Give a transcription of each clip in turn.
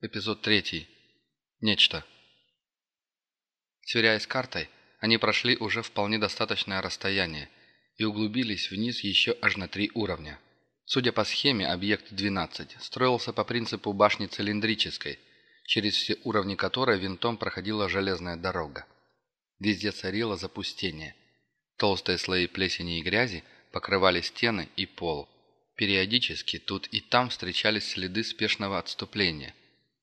Эпизод третий. Нечто. Сверяясь картой, они прошли уже вполне достаточное расстояние и углубились вниз еще аж на три уровня. Судя по схеме, объект 12 строился по принципу башни цилиндрической, через все уровни которой винтом проходила железная дорога. Везде царило запустение. Толстые слои плесени и грязи покрывали стены и пол. Периодически тут и там встречались следы спешного отступления,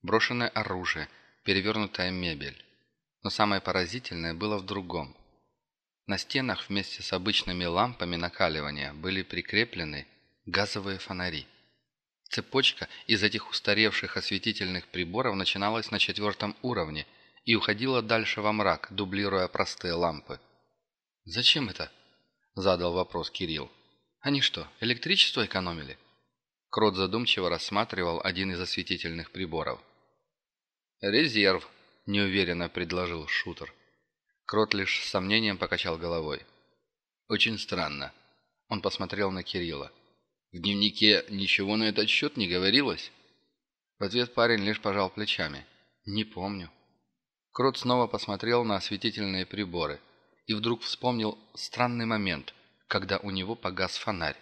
брошенное оружие, перевернутая мебель. Но самое поразительное было в другом. На стенах вместе с обычными лампами накаливания были прикреплены газовые фонари. Цепочка из этих устаревших осветительных приборов начиналась на четвертом уровне и уходила дальше во мрак, дублируя простые лампы. «Зачем это?» – задал вопрос Кирилл. «Они что, электричество экономили?» Крот задумчиво рассматривал один из осветительных приборов. «Резерв», – неуверенно предложил шутер. Крот лишь с сомнением покачал головой. «Очень странно». Он посмотрел на Кирилла. «В дневнике ничего на этот счет не говорилось?» В ответ парень лишь пожал плечами. «Не помню». Крот снова посмотрел на осветительные приборы и вдруг вспомнил странный момент, когда у него погас фонарь.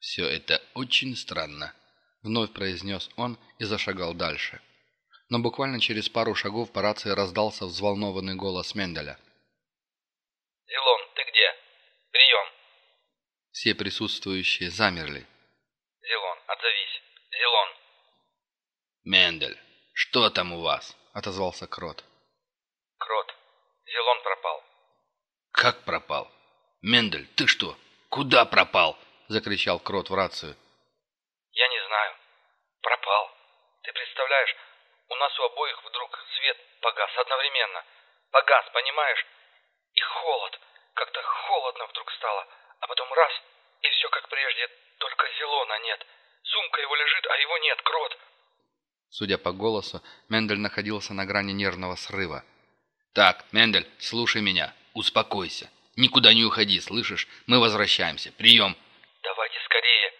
«Все это очень странно», — вновь произнес он и зашагал дальше но буквально через пару шагов по рации раздался взволнованный голос Менделя. «Зелон, ты где? Прием!» Все присутствующие замерли. «Зелон, отзовись! Зелон!» «Мендель, что там у вас?» — отозвался Крот. «Крот, Зелон пропал». «Как пропал? Мендель, ты что? Куда пропал?» — закричал Крот в рацию. «Я не знаю. Пропал. Ты представляешь, нас у обоих вдруг свет погас одновременно. Погас, понимаешь? И холод. Как-то холодно вдруг стало. А потом раз, и все как прежде, только Зелона нет. Сумка его лежит, а его нет, крот. Судя по голосу, Мендель находился на грани нервного срыва. «Так, Мендель, слушай меня. Успокойся. Никуда не уходи, слышишь? Мы возвращаемся. Прием!» «Давайте скорее!»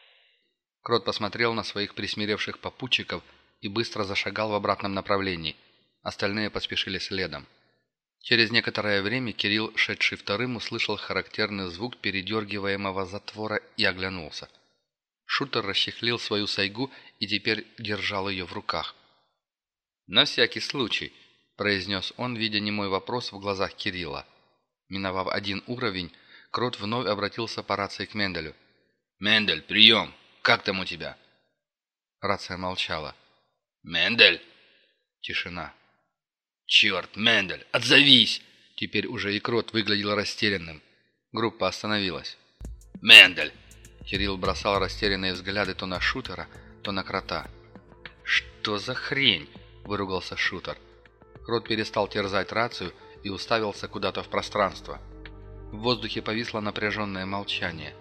Крот посмотрел на своих присмиревших попутчиков и быстро зашагал в обратном направлении. Остальные поспешили следом. Через некоторое время Кирилл, шедший вторым, услышал характерный звук передергиваемого затвора и оглянулся. Шутер расчехлил свою сайгу и теперь держал ее в руках. «На всякий случай», – произнес он, видя немой вопрос в глазах Кирилла. Миновав один уровень, Крот вновь обратился по рации к Менделю. «Мендель, прием! Как там у тебя?» Рация молчала. «Мендель!» Тишина. «Черт, Мендель, отзовись!» Теперь уже и Крот выглядел растерянным. Группа остановилась. «Мендель!» Кирилл бросал растерянные взгляды то на шутера, то на крота. «Что за хрень?» – выругался шутер. Крот перестал терзать рацию и уставился куда-то в пространство. В воздухе повисло напряженное молчание.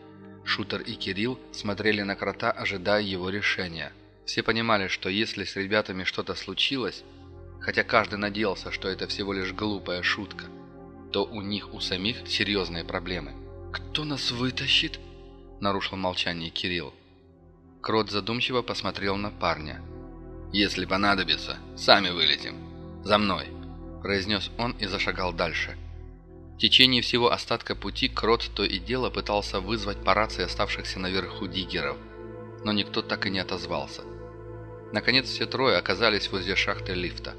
Шутер и Кирилл смотрели на крота, ожидая его решения. Все понимали, что если с ребятами что-то случилось, хотя каждый надеялся, что это всего лишь глупая шутка, то у них у самих серьезные проблемы. «Кто нас вытащит?» – нарушил молчание Кирилл. Крот задумчиво посмотрел на парня. «Если понадобится, сами вылетим. За мной!» – произнес он и зашагал дальше. В течение всего остатка пути Крот то и дело пытался вызвать по рации оставшихся наверху диггеров, но никто так и не отозвался. Наконец все трое оказались возле шахты лифта.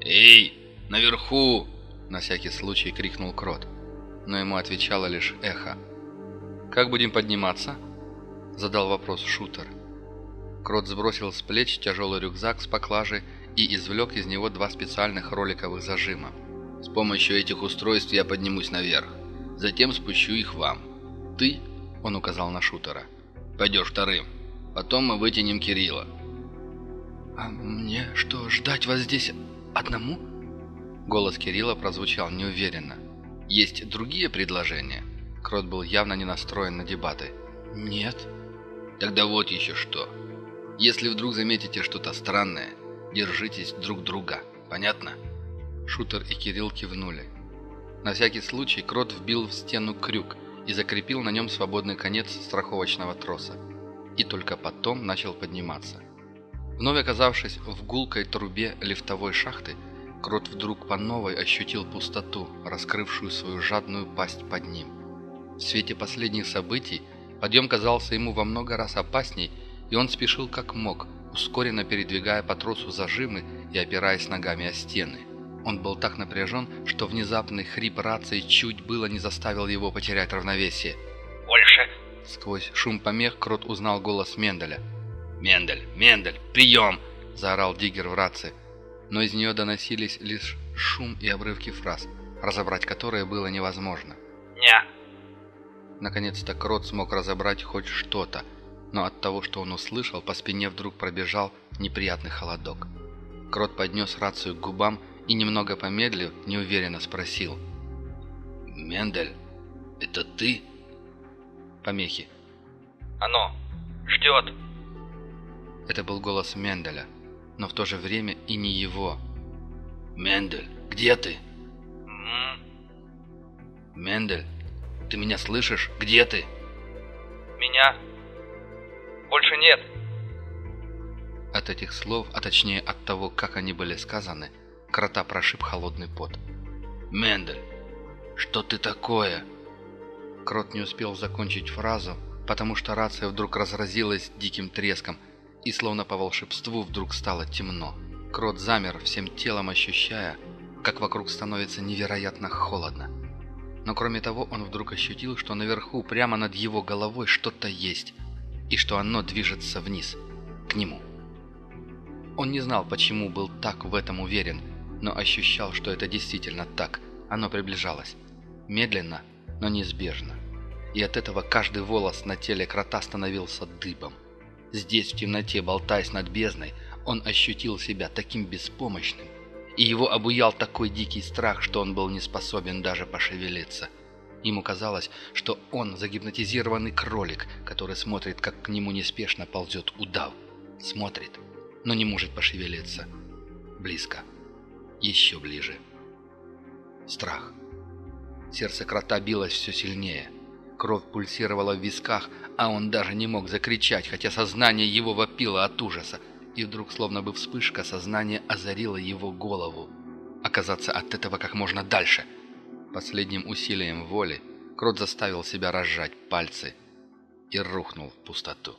«Эй, наверху!» – на всякий случай крикнул Крот. Но ему отвечало лишь эхо. «Как будем подниматься?» – задал вопрос шутер. Крот сбросил с плеч тяжелый рюкзак с поклажей и извлек из него два специальных роликовых зажима. «С помощью этих устройств я поднимусь наверх. Затем спущу их вам. Ты, — он указал на шутера, — пойдешь вторым. Потом мы вытянем Кирилла. «А мне что, ждать вас здесь одному?» Голос Кирилла прозвучал неуверенно. «Есть другие предложения?» Крот был явно не настроен на дебаты. «Нет». «Тогда вот еще что. Если вдруг заметите что-то странное, держитесь друг друга. Понятно?» Шутер и Кирилл кивнули. На всякий случай Крот вбил в стену крюк и закрепил на нем свободный конец страховочного троса. И только потом начал подниматься. Вновь оказавшись в гулкой трубе лифтовой шахты, Крот вдруг по новой ощутил пустоту, раскрывшую свою жадную пасть под ним. В свете последних событий подъем казался ему во много раз опасней, и он спешил как мог, ускоренно передвигая по тросу зажимы и опираясь ногами о стены. Он был так напряжен, что внезапный хрип рации чуть было не заставил его потерять равновесие. «Больше!» Сквозь шум помех Крот узнал голос Менделя. «Мендель! Мендель! Прием!» – заорал Диггер в рации. Но из нее доносились лишь шум и обрывки фраз, разобрать которые было невозможно. «Ня!» Наконец-то Крот смог разобрать хоть что-то, но от того, что он услышал, по спине вдруг пробежал неприятный холодок. Крот поднес рацию к губам и, немного помедлив, неуверенно спросил. «Мендель, это ты?» Помехи. «Оно! Ждет!» Это был голос Менделя, но в то же время и не его. «Мендель, где ты?» «Мендель, ты меня слышишь? Где ты?» «Меня? Больше нет!» От этих слов, а точнее от того, как они были сказаны, крота прошиб холодный пот. «Мендель, что ты такое?» Крот не успел закончить фразу, потому что рация вдруг разразилась диким треском, и словно по волшебству вдруг стало темно. Крот замер, всем телом ощущая, как вокруг становится невероятно холодно. Но кроме того, он вдруг ощутил, что наверху, прямо над его головой, что-то есть, и что оно движется вниз, к нему. Он не знал, почему был так в этом уверен, но ощущал, что это действительно так. Оно приближалось. Медленно, но неизбежно. И от этого каждый волос на теле крота становился дыбом. Здесь, в темноте, болтаясь над бездной, он ощутил себя таким беспомощным, и его обуял такой дикий страх, что он был не способен даже пошевелиться. Ему казалось, что он загипнотизированный кролик, который смотрит, как к нему неспешно ползет удав. Смотрит, но не может пошевелиться. Близко. Еще ближе. Страх. Сердце крота билось все сильнее. Кровь пульсировала в висках, а он даже не мог закричать, хотя сознание его вопило от ужаса. И вдруг, словно бы вспышка, сознание озарило его голову. Оказаться от этого как можно дальше. Последним усилием воли Крот заставил себя разжать пальцы и рухнул в пустоту.